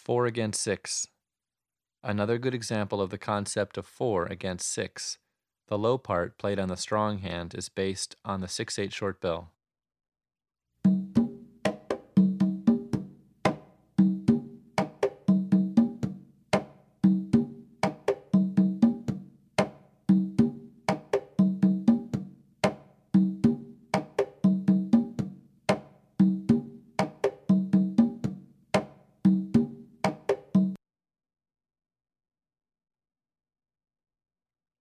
4 against 6. Another good example of the concept of 4 against 6. The low part played on the strong hand is based on the 6 8 short bell.